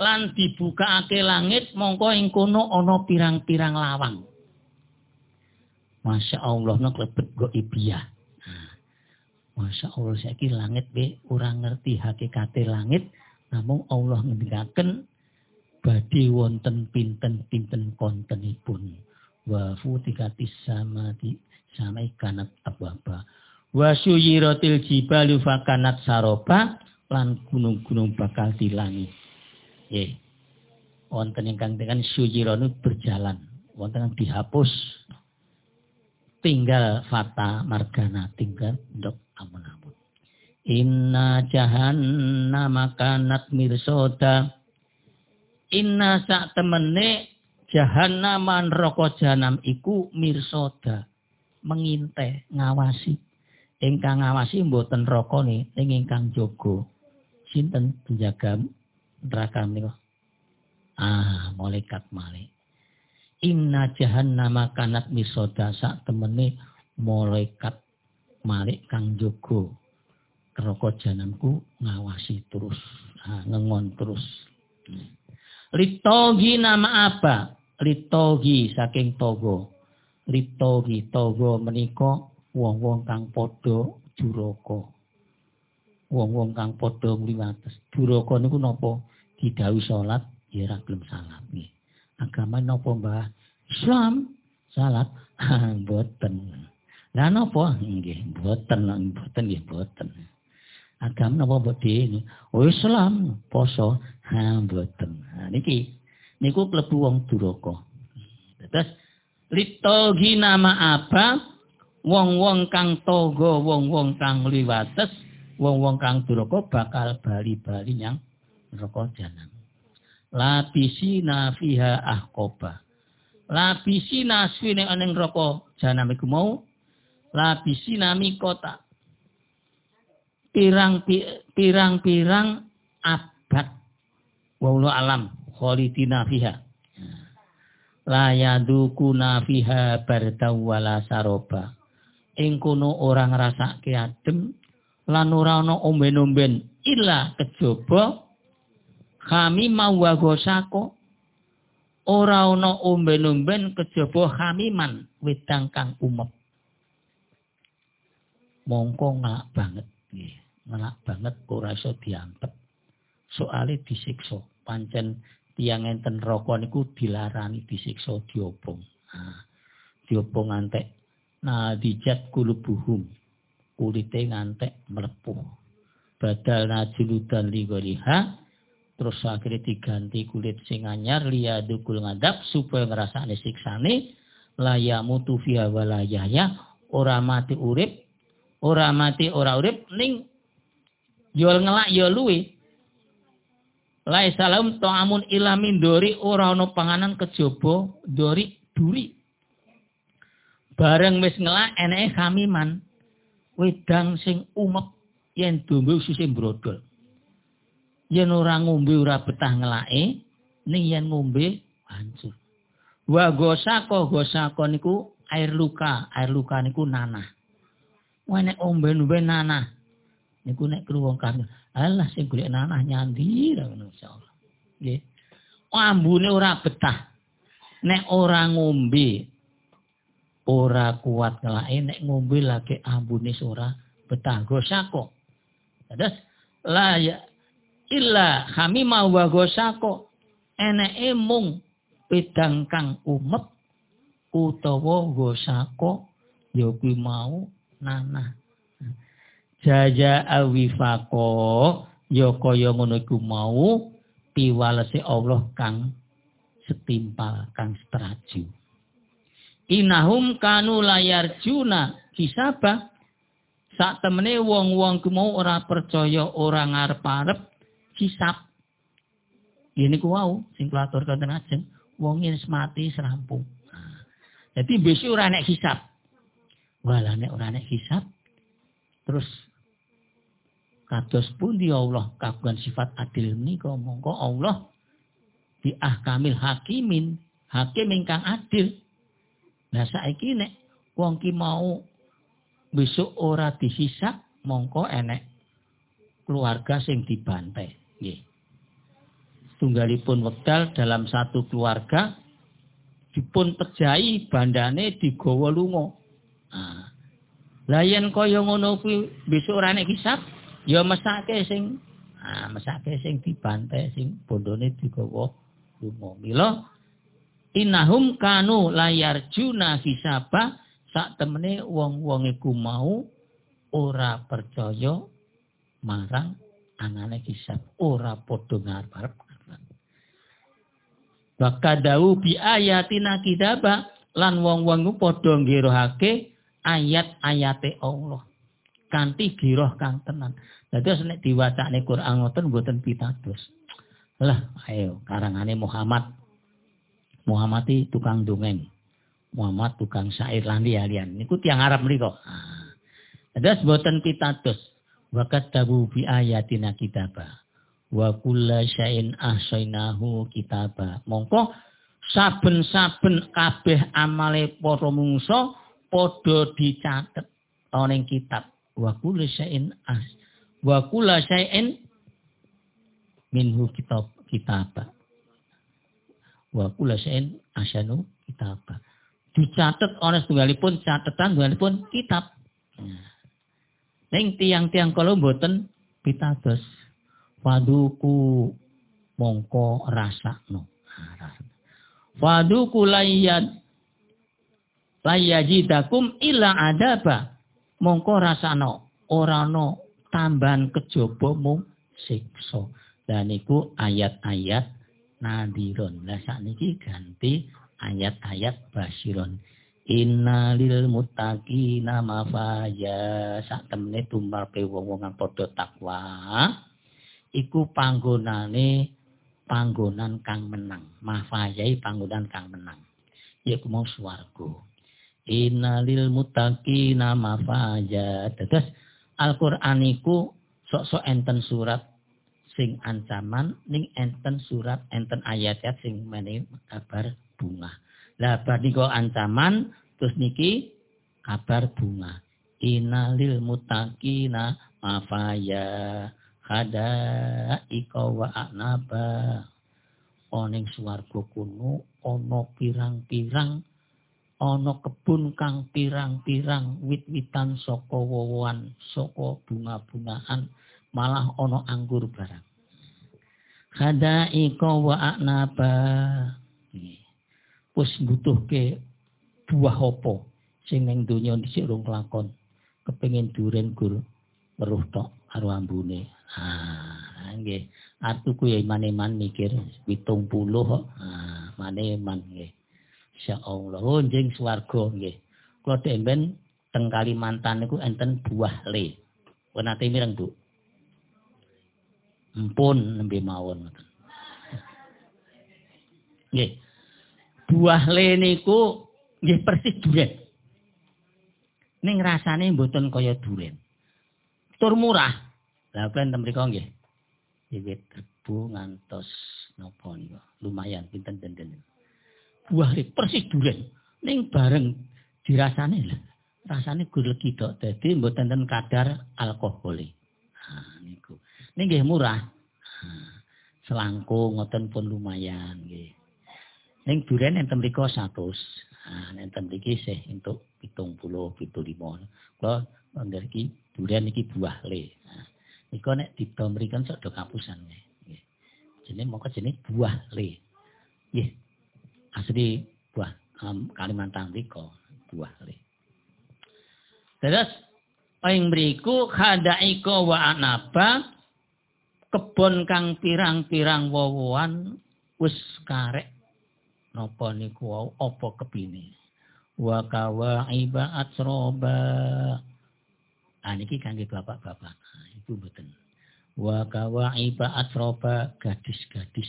Lan dibukakake langit mongko ing kono ana pirang-pirang lawang. Masya Allah nak lebet go ibiyah. Masya Allah saya langit be orang ngerti hakikate langit. Namun Allah ngendikaken badhe wonten pinten-pinten kontenipun wa futikatis samati samai kanat ababa wa suyiratil jibalu fakanat saroba lan gunung-gunung bakal dilangi nggih wonten ingkang dengan suyiranu berjalan. Wonten yang dihapus. Tinggal fata margana tinggal dok amun-amun. Inna jahannama kanat mirsoda Inna sak temene jahanaman roko jahanam iku mirsoda menginte ngawasi. Ingkang ngawasi mboten roko nih ing ingkang jogo sinten penjaga neraka menika ah malaikat malik inna jahannama kanat mirsoda sak temene malaikat malik kang jogo roko jahanamku ngawasi terus ah, ngengon terus. Litogi nama apa? Litogi saking togo. Litogi togo meniko wong-wong kang podo juroko. Wong-wong kang podo ngliwates. Juroko niku napa? Didawi salat ya ora gelem salat nggih. Agama napa, Mbah? Islam salat mboten. Lah napa? Nggih, mboten, mboten nggih mboten. agama napa mbok ini oh Islam poso ha mboten ha niki niku klebu wong duraka terus litogi nama apa wong-wong kang togo wong-wong kang liwates wong-wong kang duraka bakal bali-bali nyang neraka jahanam. Lapisina fiha ahqoba lapisina swine aning neraka jahanam iku mau lapisina mikota pirang-pirang abad. Wawlu alam khalidina fiha. La yadukuna fiha bardaw wala saroba. Ing kono ora ngrasake adem lan ora ana omben-omben illa kejaba kami mawa gosako ora ana omben-omben kejaba hamiman wedang kang umep mongko ngalak banget ngelak banget ora iso diampet. Soale disiksa. Pancen tiang enten rokok niku dilarani disiksa diobong. Nah, diobong ngantek. Nah, dijat kulubuhum. Kulite ngantek melepuh. Badal najuludan ligoriha. Terus akhirnya diganti kulit sing anyar dukul ngadap supaya ngrasakne siksane layamu tu fiha walayaya ora mati urip ora mati ora urip ning Jual ngelak ya luwe. Lai salam amun ilamin dori ora ana panganan kejaba dori duri. Bareng wis ngelak eneke kamiman. Wedang sing umep yen dombe usise brodol. Yen ora ngombe ora betah ngelake, ning yen ngombe hancur. Wa gosako gosako niku air luka, air luka niku nanah. Wah nek ombe-ombe nanah. Niku nek kruwung kan, alah sing golek nanah nyandi ngono insyaallah. Nggih. Ambune ora betah. Nek ora ngombe ora kuat ngelake nek ngombe lagi ambune ora betah gosako. Terus la ya illa hamima wa gosako eneke mung pedang kang umep utawa gosako ya mau nanah. Jaja awifako ya kaya ngono iku mau piwalese Allah kang setimpal kang setraju. Inahum kanu layar juna kisaba. Sak temene wong-wong ku mau ora percaya ora ngarep-arep hisab. Ini ku wau kula aturken ajeng wong yen mati serampung. Jadi besok ora nek hisab. Walah nek ora nek hisab terus kados pun di Allah kagungan sifat adil menika mongko Allah di ahkamil hakimin hakim ingkang adil Nah saiki nek wong ki mau besok ora disisa mongko enek keluarga sing dibantai. Nggih. Tunggalipun wekdal dalam satu keluarga dipun pejahi bandane digawa lunga. Nah. Lah yen kaya ngono kuwi besok ora nek hisab ya mesake sing ah mesake sing dibantai sing bondone digawa lunga. Mila Inahum kanu layar juna hisaba. Sak temene wong-wong iku mau ora percaya marang anane hisab. Ora padha ngarep Bakadau bi ayatina kidaba lan wong-wong iku padha ngirohake ayat-ayate Allah. Kanthi giroh kang tenan. Dadi nek diwacane Quran ngoten mboten pitados. Lah ayo karangane Muhammad Muhammad tukang dongeng. Muhammad tukang syair lan lian. Niku tiang Arab mriku. Ah. Terus boten pitados. Wa katabu bi ayatina kitaba. Wa kulla syai'in ahsainahu kitaba. Mongko saben-saben kabeh amale para mungsa padha dicatet ana ing kitab. Wa kulla syai'in as. Wa kulla syai'in minhu kitab kitaba wa kula syai'in asyanu kitab. Dicatat oleh setunggalipun catatan setunggalipun kitab. Ning tiang-tiang kalau mboten pitados waduku mongko rasakno. Waduku layad layajidakum ila adaba mongko rasano ora no tambahan kejaba mung siksa. Dan iku ayat-ayat nadiron. Lah sakniki ganti ayat-ayat basiron. Inna lil muttaqina mafaya. Sak tumbal pe wong-wong kang padha takwa. Iku panggonane panggonan kang menang. Mafayai panggonan kang menang. Yaiku mau swarga. Inna lil muttaqina mafaya. Terus Al-Qur'an sok-sok enten surat sing ancaman ning enten surat enten ayat-ayat sing meneh kabar bunga. Lah bar niku ancaman terus niki kabar bunga. Inalil mutakina mafaya hada ika wa anaba. Oning swarga kuno ana pirang-pirang ana kebun kang pirang-pirang wit-witan saka wowoan saka bunga-bungaan malah ono anggur barang. iko wa aknaba. Pus ke buah opo sing ning donya dhisik rung kelakon. Kepengin duren gur weruh tok karo ambune. Ah, nggih. Atuku ya iman-iman mikir 70 kok. Ah, mane-man nggih. Insyaallah. Oh, njing swarga nggih. Kula demben teng Kalimantan niku enten buah le. Wenate mireng, Bu. Empun nembe mawon. Nggih. Buah le niku nggih persis duren. ning rasane mboten kaya duren. Tur murah. Lah kalian mriku nggih. Wiwit rebu ngantos napa niku. Lumayan pinten-pinten. Buah persis duren. Ning bareng dirasane lah. Rasane gur legi tok. Dadi mboten ten kadar alkohol. Nah niku. Nggih murah. Nah, selangkung ngoten pun lumayan nggih. Ning duren enten mriku 100. Nah, enten mriki sih entuk 70 75. Kula wonten iki durian buah le. Nah, niku nek didom mrikan sok do kapusan nggih. Moko jenenge buah le. Nggih. Asli buah um, Kalimantan mriku buah le. Terus ing mriku khadaika wa anaba kebon kang pirang-pirang wowoan wis karek Napa niku wau apa kepine? Wa kawaiba atsroba. Ah niki kangge bapak-bapak. Nah, itu mboten. Wa kawaiba atsroba gadis-gadis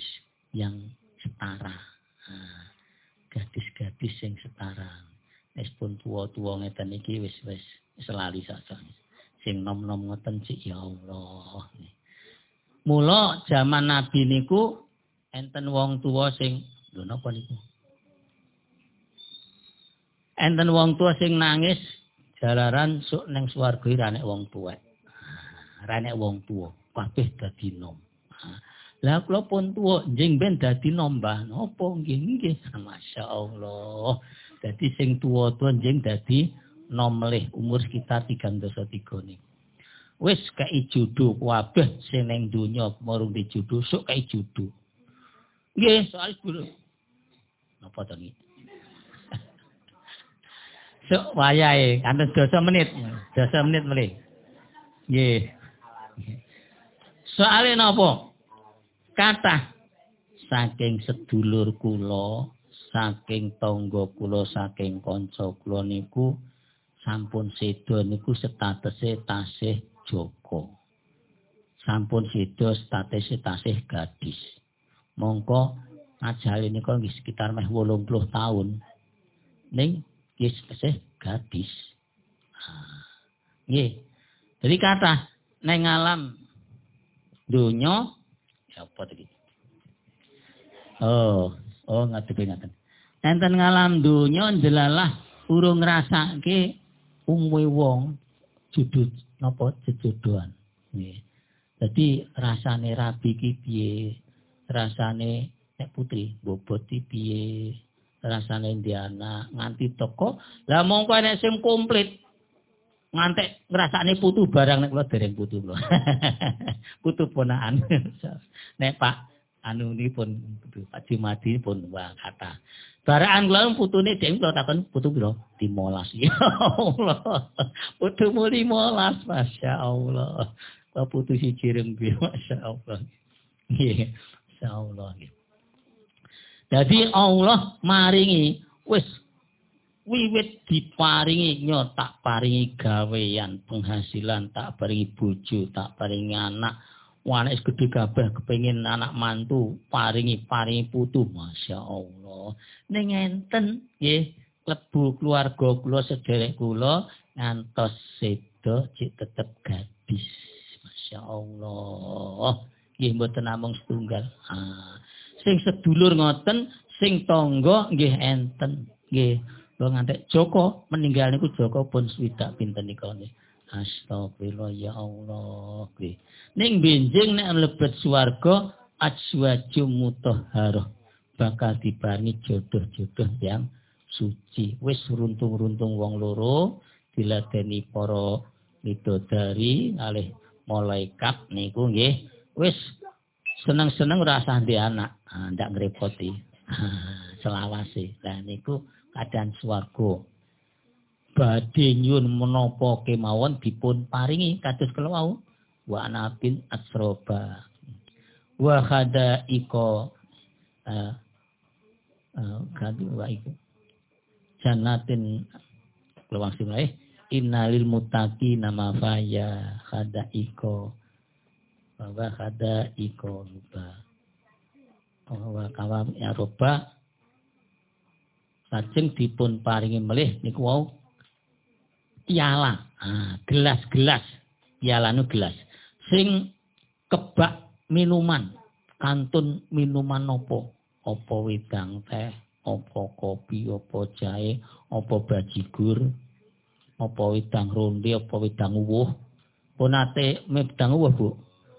yang setara. Nah, gadis-gadis yang setara. Wis pun tuwa-tuwa ngeten iki wis wis selali saja. Sing nom-nom ngoten sik ya Allah. Mula zaman Nabi niku enten wong tuwa sing Lho napa niku? Enten wong tua sing nangis jalaran sok neng swarga ra nek wong tuwek. Ra nek wong tuwa, kabeh dadi nom. Lah kula pun tuwa njing ben dadi nom Mbah. Napa nggih nggih. Masyaallah. Dadi sing tuwa-tuwa njing dadi nom melih umur sekitar 33 niku. Wis kei judu kabeh sing ning donya marung dijudu sok kei judu. Nggih, soal guru. Napa to niki? Sok wayahe kanthi dosa menit. Dosa menit melih. Nggih. Soale napa? Kathah saking sedulur kula, saking tangga kula, saking kanca kula niku sampun sedo niku statuse tasih Joko. Sampun sedo statuse tasih gadis. Mongko ajal ini kok sekitar meh 80 tahun. Ning wis tesih gadis. Nggih. Jadi kata neng alam dunya ya apa tadi? Oh, oh ngadepi ngaten. Enten ngalam dunya jelalah urung ngrasake umume wong judul napa jejodohan. Nggih. Dadi rasane rabi ki piye? Rasane nek putri bobot piye rasane Indiana nganti toko lah mongko nek sing komplit ngantek ngrasakne putu barang nek kula dereng putu kula putu ponakan nek Pak anu ini pun Pak Jumadi pun wah kata. Barang kula putune dhewe kula takon putu piro? 15 ya Allah. Putu mu 15 Masya Allah. Pak putu si reng Masya Allah. Nggih. Masya Allah Jadi Allah maringi wis wiwit diparingi nyotak paringi gawean penghasilan tak paringi bojo tak paringi anak wanes gede kabeh kepengin anak mantu paringi paringi putu Masya Allah. Ning enten nggih lebu keluarga kula sederek kula ngantos sedo cik tetep gadis. Masya Allah. Nggih mboten namung setunggal. Ah sing sedulur ngoten, sing tangga nggih enten. Nggih, lho ngantek Joko meninggal niku Joko pun swidak pinten nggih. Astagfirullah ya Allah. Ning benjing nek lebet swarga ajwajum mutahharah bakal diparingi jodoh-jodoh yang suci. Wis runtung-runtung wong loro diladeni para midodari alih malaikat niku nggih wis seneng-seneng rasa di anak, ndak ngrepoti. Selawase. Lah niku keadaan swarga. Badhe nyun menapa kemawon dipun paringi kados kala wau. Wa anabin asroba. Wa khada iko uh, uh, wa iku. Janatin kelawang simai. Innalil mutaki nama faya khada iko bahwa kada iko lupa bahwa kawam ya roba lajeng dipun paringi melih niku wau piala, ah, gelas-gelas, piala nu gelas. Sing kebak minuman, kantun minuman nopo, opo wedang teh, opo kopi, opo jahe, opo bajigur, opo wedang ronde, opo wedang uwuh. Ponate wedang uwuh, Bu.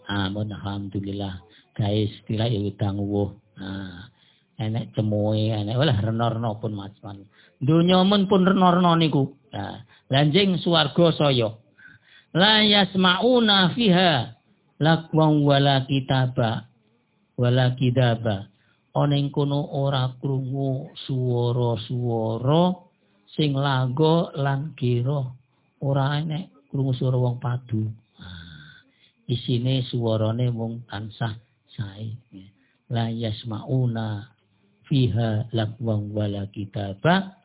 Ah, alhamdulillah. Guys, istilah ya wedang uwuh. Ah, enek cemoe, enek walah rena-rena pun macam. Dunya men pun rena-rena niku. Nah, lanjing swarga saya. La yasmauna fiha lakwang wala kitaba wala kidaba. Oneng kono ora krungu swara-swara sing lago lan kira ora enek krungu swara wong padu. Isine suarane mung tansah sae. La yasmauna fiha lakwang wala kitaba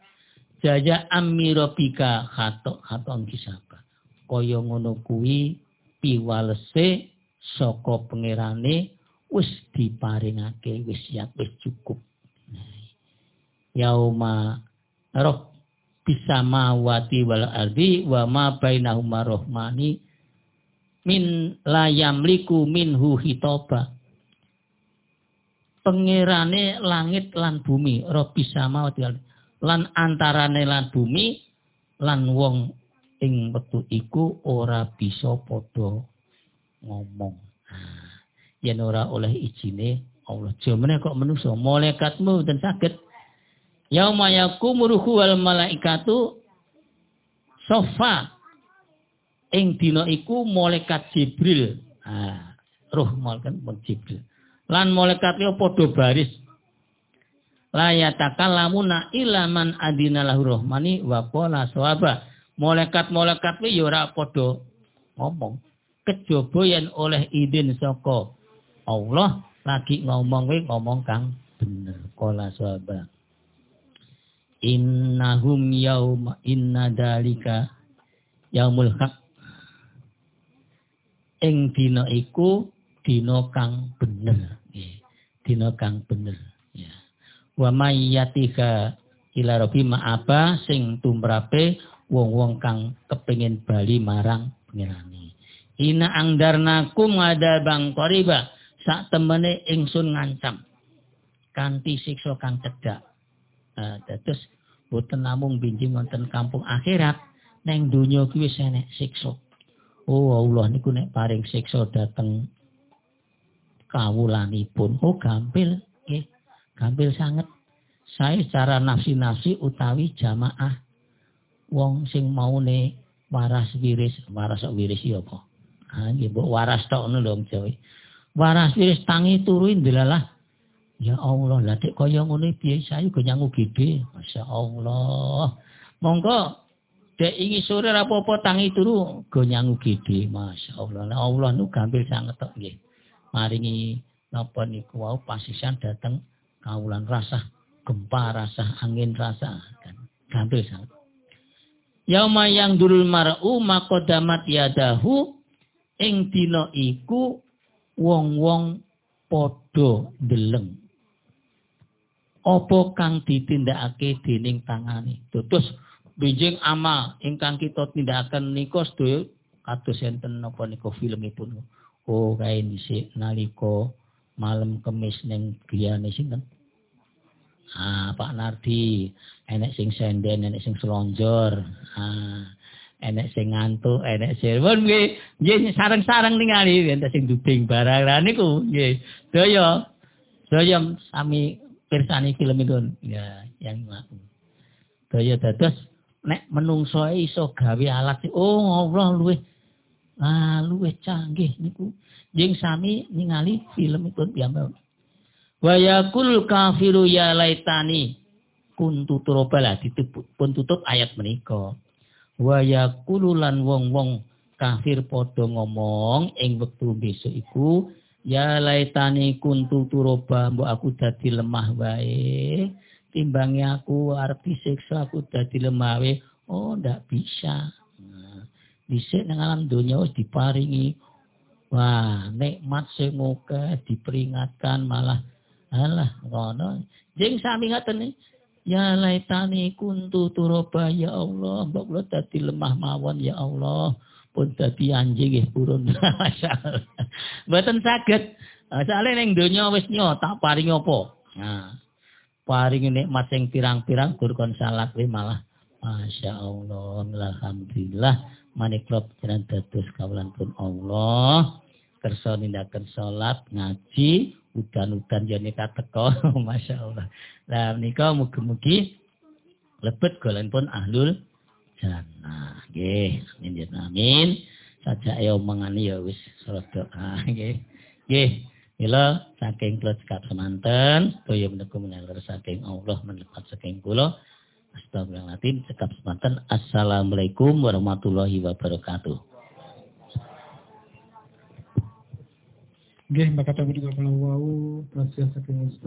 jaja amirobika hato haton kisaba kaya ngono kuwi piwalese saka pangerane wis diparingake wis siap wis cukup. Yauma roh bisa mawati wal ardi wa ma bainahuma rohmani min la yamliku minhu hitoba pengirane langit lan bumi robi sama lan antarane lan bumi lan wong ing wektu iku ora bisa padha ngomong. Yen ora oleh izine Allah. Jomene kok manusa malaikatmu dan saged yauma yaqumu ruhu wal malaikatu sofa ing dina iku malaikat Jibril. Ah, roh malaikat Jibril lan malaikat yo padha baris la yatakallamuna illa man adina lahu rahmani wa qala sawaba. Malaikat-malaikat padha ngomong. Kejaba oleh izin saka Allah lagi ngomong kuwi ngomong kang bener. Qala sawaba. Innahum yauma inna dalika yaumul haq. Ing dina iku dina kang bener. Dina kang bener. ya wa mayyatika ila rabbi ma'aba sing tumrape wong-wong kang kepengin bali marang pengirane ina angdarnakum ada bang qariba sak temene ingsun ngancam. Kanthi siksa kang cedhak. Uh, terus boten namung binjing wonten kampung akhirat neng donya kuwi wis enek siksa. Oh Allah niku nek paring siksa dateng kawulanipun. Oh gampil, nggih. Gampil sangat. Saya secara nafsi-nafsi utawi jamaah wong sing maune waras wiris, waras wiris ya apa? Nggih waras tok ngono lho Jawa. Waras wiris tangi turuin delalah. Ya Allah, lah dek kaya ngono piye saya go nyangu gede. Masya Allah. Monggo dek ingi sore apa-apa tangi turu go nyangu gede. Masya Allah. Allah nu gampil sangat tok nggih maringi napa niku wau pasisan dateng kawulan rasa gempa rasa angin rasa kan? Gampil sangat Yauma yang durul mar'u makodamat yadahu ing dina iku wong-wong padha deleng apa kang ditindakake dening tangane? Terus benjing amal ingkang kita tindakaken nika sedaya kados enten napa nika filmipun. Oh kae dhisik nalika malam kemis ning griyane sinten? Ah, Pak Nardi, enek sing senden, enek sing selonjor. Ah, enek sing ngantuk, enek sing pun nggih, nggih sareng-sareng ningali enten sing dubing barang ra niku nggih. Daya. Daya sami pirsani film itu ya yang aku. Daya dados nek menungso iso gawe alat oh Allah luwih Ah, luwih canggih niku. Jeng sami ningali film itu piyambak. Wa kafiru ya laitani kuntu turobala ditutup pun tutup ayat menika. Wa wong-wong kafir padha ngomong ing wektu besok iku ya laitani kuntu turoba mbok aku dadi lemah wae timbangi aku arep disiksa aku dadi lemah wae oh ndak bisa Dhisik nang alam donya wis diparingi wah nikmat sing akeh diperingatkan malah alah ngono. Jeng sami ngaten Ya laitani kuntu turoba ya Allah. Mbak kula dadi lemah mawon ya Allah. Pun dadi anjing nggih purun. Masyaallah. Mboten saged. Soale ning donya wis nyo tak paring apa? Nah. Paring nikmat sing pirang-pirang gur kon salat malah Masya Allah, Alhamdulillah, maniklop jalan dados kawalan pun Allah, kersa nindakan sholat, ngaji, udan-udan jani kateko, Masya Allah. Nah, menika mugi-mugi lebet golen pun ahlul jannah. Nggih, amin amin. Saja ayo mengani ya wis salat doa nggih. Nggih. Mila saking kula cekap semanten, toya menika menawi saking Allah menlepat saking kula. Astagfirullahaladzim. Cekap semanten. Assalamualaikum warahmatullahi wabarakatuh. Nggih, maka kata juga kalau wau, saking Ustaz